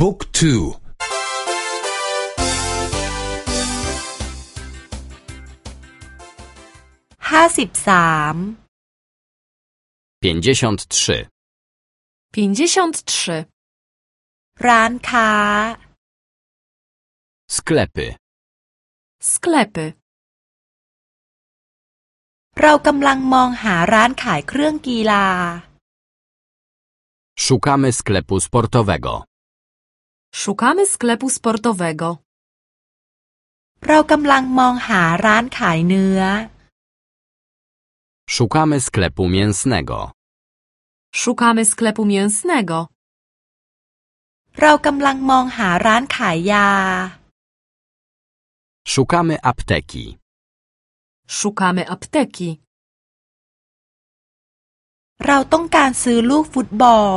บุ๊กทู ห้าสิบสาม 53. 53. ร้านค้า Sklepy. Sklepy. เรากำลังมองหาร้านขายเครื่องกีฬา Szukamy sklepu sportowego. Szukamy sklepu sportowego. เรากำลังมองหาร้านขายเนื้อ Szukamy sklepu mięsnego. Szukamy sklepu mięsnego. เรากำลังมองหาร้านขายยา Szukamy apteki. Szukamy apteki. เราต้องการซื้อลูกฟุตบอล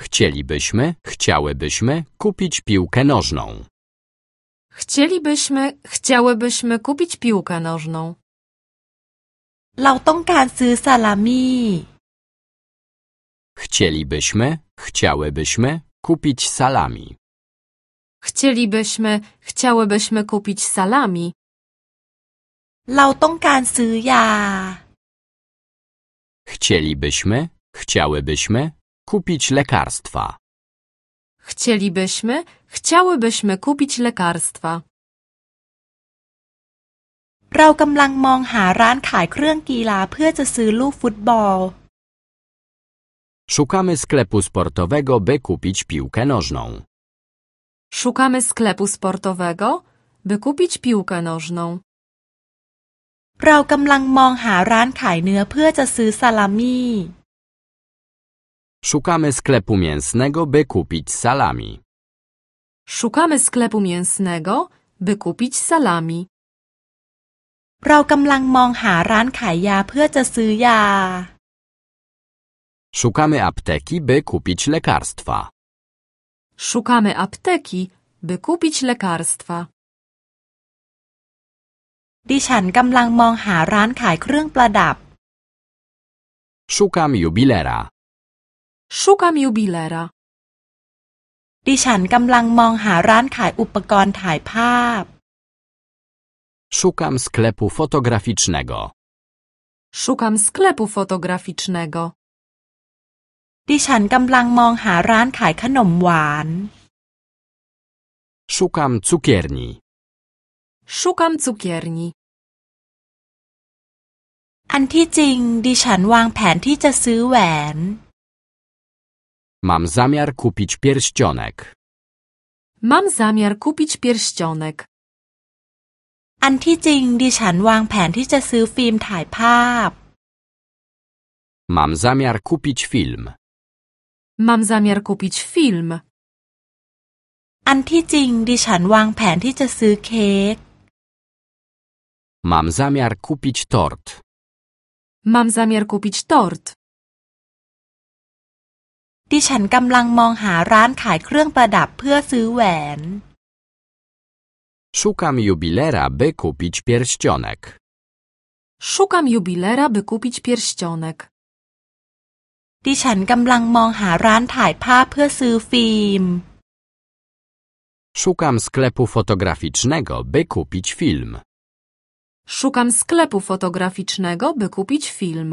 Chcielibyśmy, chciałybyśmy kupić piłkę nożną. Chcielibyśmy, chciałybyśmy kupić piłkę nożną. เราต้องการซื้อซาลามี่ Chcielibyśmy, chciałybyśmy kupić salami. Chcielibyśmy, chciałybyśmy kupić salami. เราต้องการซื้อยา Chcielibyśmy, chciałybyśmy kupić lekarstwa. Chcielibyśmy, chciałybyśmy kupić lekarstwa. เรากำลังมองหาร้านขายเครื่องกีฬาเพื่อจะซื้อลูกฟุตบอล Szukamy sklepu sportowego, by kupić piłkę nożną. Szukamy sklepu sportowego, by kupić piłkę nożną. เรากำลังมองหาร้านขายเนื้อเพื่อจะซื้อซาลามี่ Szukamy sklepu mięsnego, by kupić salami. Szukamy sklepu mięsnego, by kupić salami. เรากำลังมองหาร้านขายยาเพื่อจะซื้อยา Szukamy apteki, by kupić lekarstwa. Szukamy apteki, by kupić lekarstwa. ดิฉันกำลังมองหาร้านขายเครื่องประดับ Szukam jubilera. Szukam jubilera. ดิฉันกำลังมองหาร้านขายอุปกรณ์ถ่ายภาพ Szukam sklepu fotograficznego. Szukam sklepu fotograficznego. ดิฉันกำลังมองหาร้านขายขนมหวาน Szukam cukierni. Szukam cukierni. อันที่จริงดิฉันวางแผนที่จะซื้อแหวน Mam zamiar kupić pierścionek. Mam zamiar kupić pierścionek. อันที่จริง ดิฉันวางแผนที่จะซื้อฟิล์มถ่ายภาพ Mam zamiar kupić film. Mam zamiar kupić film. อันที่จริง ดิฉันวางแผนที่จะซื้อเค้ก Mam zamiar kupić tort. Mam zamiar kupić tort. ดิฉันกำลังมองหาร้านขายเครื่องประดับเพื่อซื้อแหวน Szukam jubilera, by kupić pierścionek. Szukam jubilera, by kupić pierścionek. ดิฉันกำลังมองหาร้านถ่ายภาพเพื่อซื้อฟิล์ม Szukam sklepu fotograficznego, by kupić film. Szukam sklepu fotograficznego, by kupić film.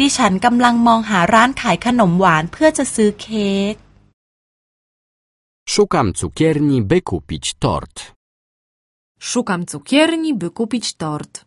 ดิฉันกำลังมองหาร้านขายขนมหวานเพื่อจะซื้อเค้ก Szukam cukierni, by kupić tort. Szukam cukierni, by kupić tort.